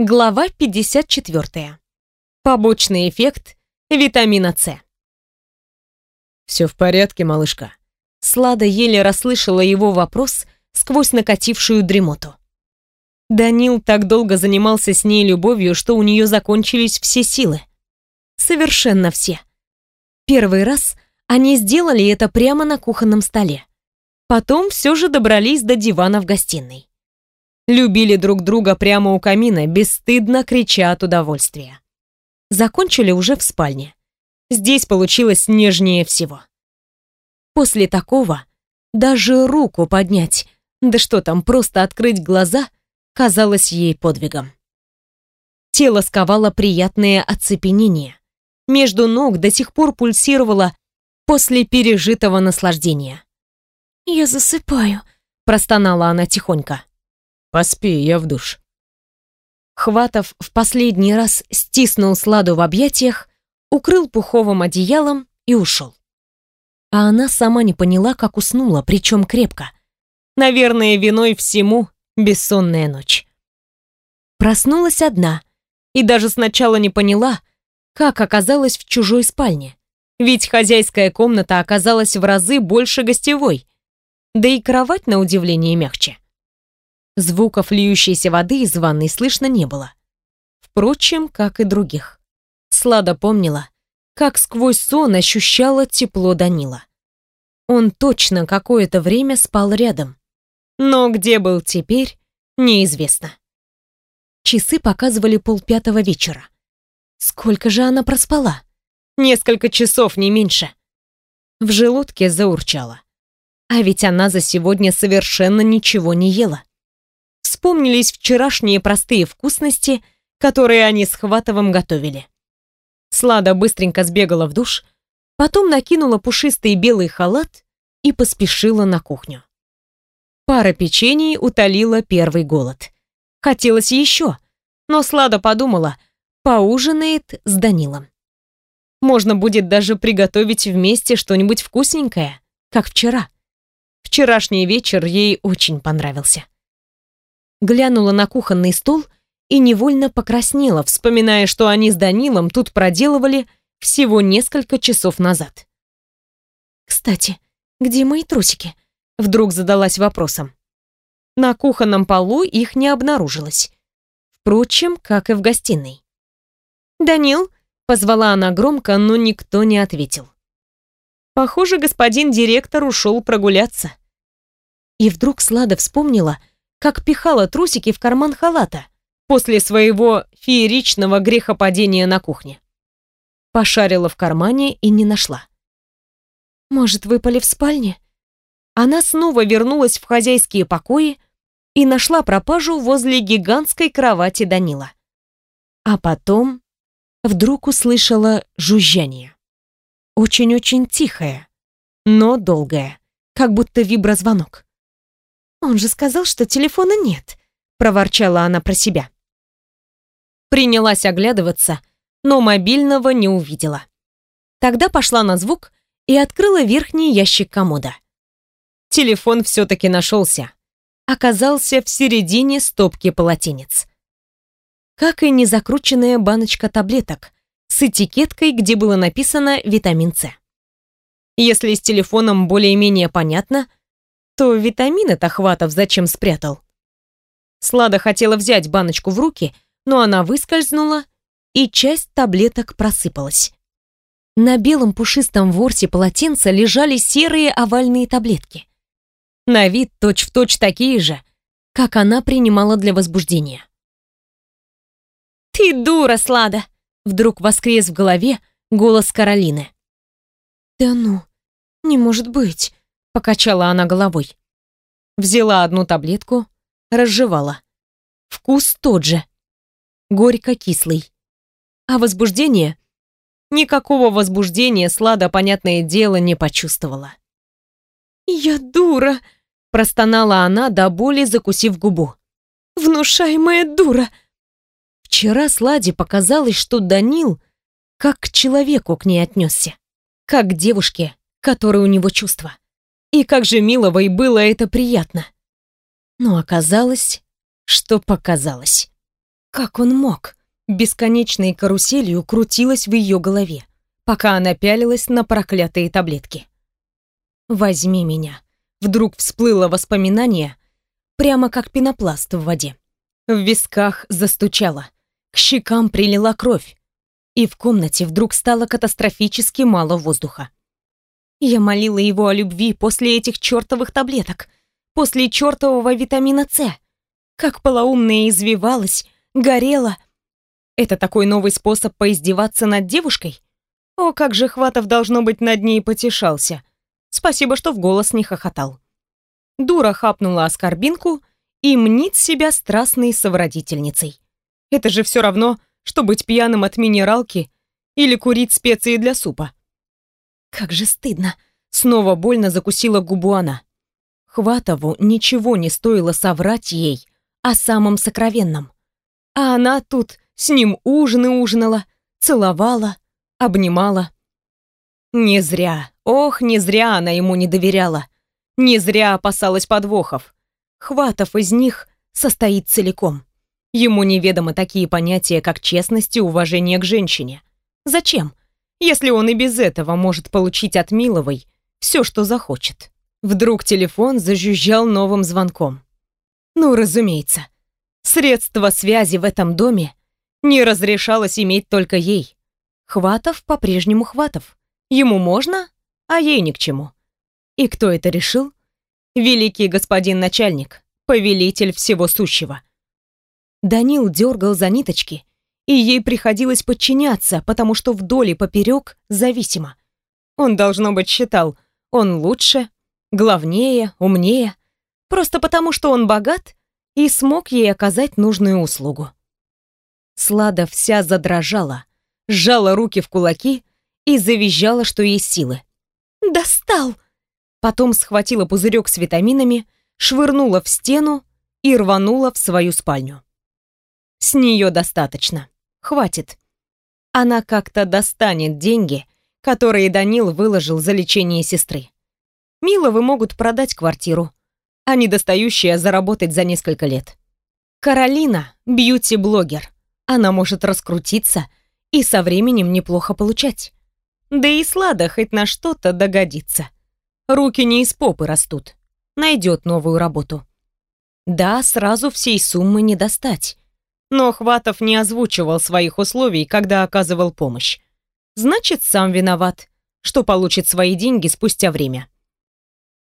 Глава 54. Побочный эффект витамина С. «Все в порядке, малышка?» Слада еле расслышала его вопрос сквозь накатившую дремоту. Данил так долго занимался с ней любовью, что у нее закончились все силы. Совершенно все. Первый раз они сделали это прямо на кухонном столе. Потом все же добрались до дивана в гостиной любили друг друга прямо у камина, бесстыдно крича от удовольствия. Закончили уже в спальне. Здесь получилось нежнее всего. После такого даже руку поднять, да что там, просто открыть глаза, казалось ей подвигом. Тело сковало приятное оцепенение. Между ног до сих пор пульсировало после пережитого наслаждения. «Я засыпаю», — простонала она тихонько. Поспи, я в душ. Хватов в последний раз стиснул Сладу в объятиях, укрыл пуховым одеялом и ушел. А она сама не поняла, как уснула, причем крепко. Наверное, виной всему бессонная ночь. Проснулась одна и даже сначала не поняла, как оказалась в чужой спальне. Ведь хозяйская комната оказалась в разы больше гостевой, да и кровать, на удивление, мягче. Звуков льющейся воды из ванной слышно не было. Впрочем, как и других. Слада помнила, как сквозь сон ощущала тепло Данила. Он точно какое-то время спал рядом. Но где был теперь, неизвестно. Часы показывали полпятого вечера. Сколько же она проспала? Несколько часов, не меньше. В желудке заурчало. А ведь она за сегодня совершенно ничего не ела вспомнились вчерашние простые вкусности, которые они с Хватовым готовили. Слада быстренько сбегала в душ, потом накинула пушистый белый халат и поспешила на кухню. Пара печений утолила первый голод. Хотелось еще, но Слада подумала, поужинает с Данилом. Можно будет даже приготовить вместе что-нибудь вкусненькое, как вчера. Вчерашний вечер ей очень понравился глянула на кухонный стол и невольно покраснела, вспоминая, что они с Данилом тут проделывали всего несколько часов назад. «Кстати, где мои трусики?» Вдруг задалась вопросом. На кухонном полу их не обнаружилось. Впрочем, как и в гостиной. «Данил?» — позвала она громко, но никто не ответил. Похоже, господин директор ушел прогуляться. И вдруг Слада вспомнила, как пихала трусики в карман халата после своего фееричного грехопадения на кухне. Пошарила в кармане и не нашла. Может, выпали в спальне? Она снова вернулась в хозяйские покои и нашла пропажу возле гигантской кровати Данила. А потом вдруг услышала жужжание. Очень-очень тихое, но долгое, как будто виброзвонок. «Он же сказал, что телефона нет», — проворчала она про себя. Принялась оглядываться, но мобильного не увидела. Тогда пошла на звук и открыла верхний ящик комода. Телефон все-таки нашелся. Оказался в середине стопки полотенец. Как и незакрученная баночка таблеток с этикеткой, где было написано «Витамин С». Если с телефоном более-менее понятно — то витамины-то Хватов зачем спрятал? Слада хотела взять баночку в руки, но она выскользнула, и часть таблеток просыпалась. На белом пушистом ворсе полотенца лежали серые овальные таблетки. На вид точь-в-точь точь такие же, как она принимала для возбуждения. «Ты дура, Слада!» — вдруг воскрес в голове голос Каролины. «Да ну, не может быть!» Покачала она головой. Взяла одну таблетку, разжевала. Вкус тот же. Горько-кислый. А возбуждение? Никакого возбуждения Слада, понятное дело, не почувствовала. «Я дура!» – простонала она, до боли закусив губу. «Внушаемая дура!» Вчера Сладе показалось, что Данил как к человеку к ней отнесся, как к девушке, которой у него чувства. И как же милого и было это приятно. Но оказалось, что показалось. Как он мог? Бесконечной каруселью крутилась в ее голове, пока она пялилась на проклятые таблетки. «Возьми меня». Вдруг всплыло воспоминание, прямо как пенопласт в воде. В висках застучало, к щекам прилила кровь, и в комнате вдруг стало катастрофически мало воздуха. Я молила его о любви после этих чертовых таблеток, после чертового витамина С. Как полоумная извивалась, горела. Это такой новый способ поиздеваться над девушкой? О, как же Хватов, должно быть, над ней потешался. Спасибо, что в голос не хохотал. Дура хапнула оскорбинку и мнит себя страстной совратительницей. Это же все равно, что быть пьяным от минералки или курить специи для супа. Как же стыдно. Снова больно закусила губу она. Хватову ничего не стоило соврать ей о самом сокровенном. А она тут с ним ужины ужинала, целовала, обнимала. Не зря, ох, не зря она ему не доверяла. Не зря опасалась подвохов. Хватов из них состоит целиком. Ему неведомы такие понятия, как честность и уважение к женщине. Зачем? Если он и без этого может получить от Миловой все, что захочет. Вдруг телефон зажужжал новым звонком. Ну, разумеется. Средства связи в этом доме не разрешалось иметь только ей. Хватов по-прежнему Хватов. Ему можно, а ей ни к чему. И кто это решил? Великий господин начальник, повелитель всего сущего. Данил дергал за ниточки, и ей приходилось подчиняться, потому что вдоль и поперек зависимо. Он, должно быть, считал, он лучше, главнее, умнее, просто потому что он богат и смог ей оказать нужную услугу. Слада вся задрожала, сжала руки в кулаки и завизжала, что есть силы. «Достал!» Потом схватила пузырек с витаминами, швырнула в стену и рванула в свою спальню. С нее достаточно. Хватит. Она как-то достанет деньги, которые Данил выложил за лечение сестры. Миловы могут продать квартиру, а недостающая заработать за несколько лет. Каролина – бьюти-блогер. Она может раскрутиться и со временем неплохо получать. Да и Слада хоть на что-то догодится. Руки не из попы растут. Найдет новую работу. Да, сразу всей суммы не достать но Хватов не озвучивал своих условий, когда оказывал помощь. Значит, сам виноват, что получит свои деньги спустя время.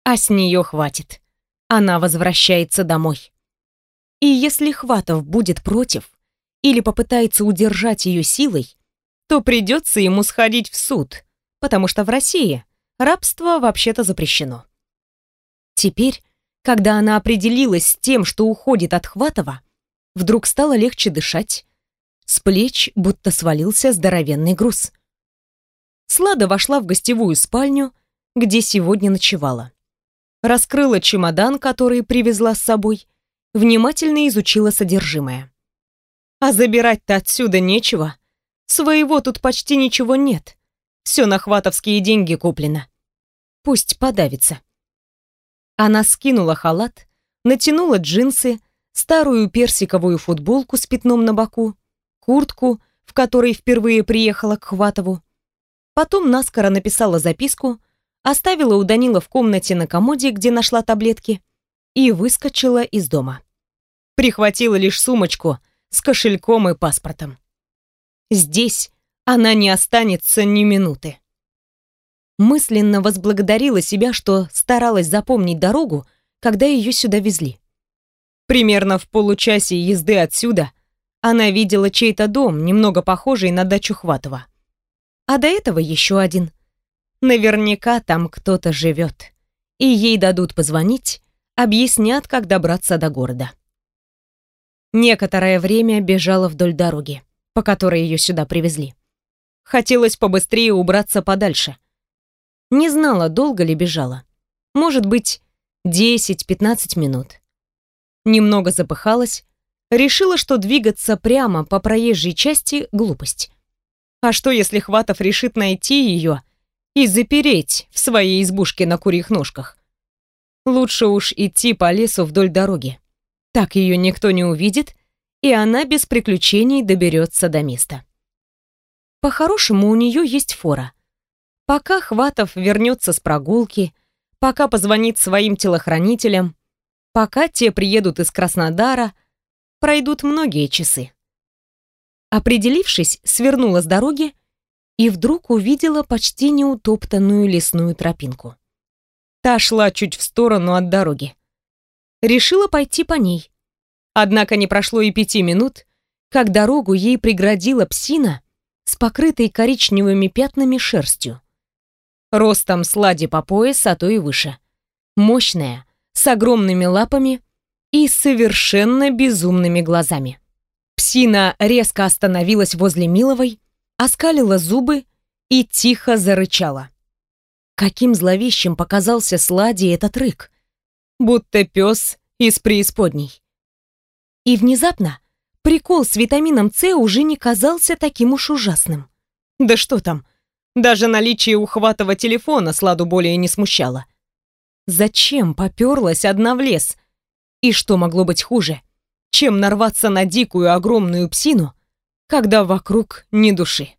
А с нее хватит. Она возвращается домой. И если Хватов будет против или попытается удержать ее силой, то придется ему сходить в суд, потому что в России рабство вообще-то запрещено. Теперь, когда она определилась с тем, что уходит от Хватова, Вдруг стало легче дышать. С плеч будто свалился здоровенный груз. Слада вошла в гостевую спальню, где сегодня ночевала. Раскрыла чемодан, который привезла с собой, внимательно изучила содержимое. А забирать-то отсюда нечего. Своего тут почти ничего нет. Все на хватовские деньги куплено. Пусть подавится. Она скинула халат, натянула джинсы, старую персиковую футболку с пятном на боку, куртку, в которой впервые приехала к Хватову. Потом наскоро написала записку, оставила у Данила в комнате на комоде, где нашла таблетки, и выскочила из дома. Прихватила лишь сумочку с кошельком и паспортом. Здесь она не останется ни минуты. Мысленно возблагодарила себя, что старалась запомнить дорогу, когда ее сюда везли. Примерно в получасе езды отсюда она видела чей-то дом, немного похожий на дачу Хватова. А до этого еще один. Наверняка там кто-то живет. И ей дадут позвонить, объяснят, как добраться до города. Некоторое время бежала вдоль дороги, по которой ее сюда привезли. Хотелось побыстрее убраться подальше. Не знала, долго ли бежала. Может быть, 10-15 минут немного запыхалась, решила, что двигаться прямо по проезжей части — глупость. А что, если Хватов решит найти ее и запереть в своей избушке на курьих ножках? Лучше уж идти по лесу вдоль дороги. Так ее никто не увидит, и она без приключений доберется до места. По-хорошему, у нее есть фора. Пока Хватов вернется с прогулки, пока позвонит своим телохранителям, пока те приедут из Краснодара, пройдут многие часы. Определившись, свернула с дороги и вдруг увидела почти неутоптанную лесную тропинку. Та шла чуть в сторону от дороги. Решила пойти по ней. Однако не прошло и пяти минут, как дорогу ей преградила псина с покрытой коричневыми пятнами шерстью. Ростом слади по пояс, а то и выше. Мощная, с огромными лапами и совершенно безумными глазами. Псина резко остановилась возле Миловой, оскалила зубы и тихо зарычала. Каким зловещим показался Сладе этот рык. Будто пес из преисподней. И внезапно прикол с витамином С уже не казался таким уж ужасным. Да что там, даже наличие ухватого телефона Сладу более не смущало. Зачем поперлась одна в лес? И что могло быть хуже, чем нарваться на дикую огромную псину, когда вокруг ни души?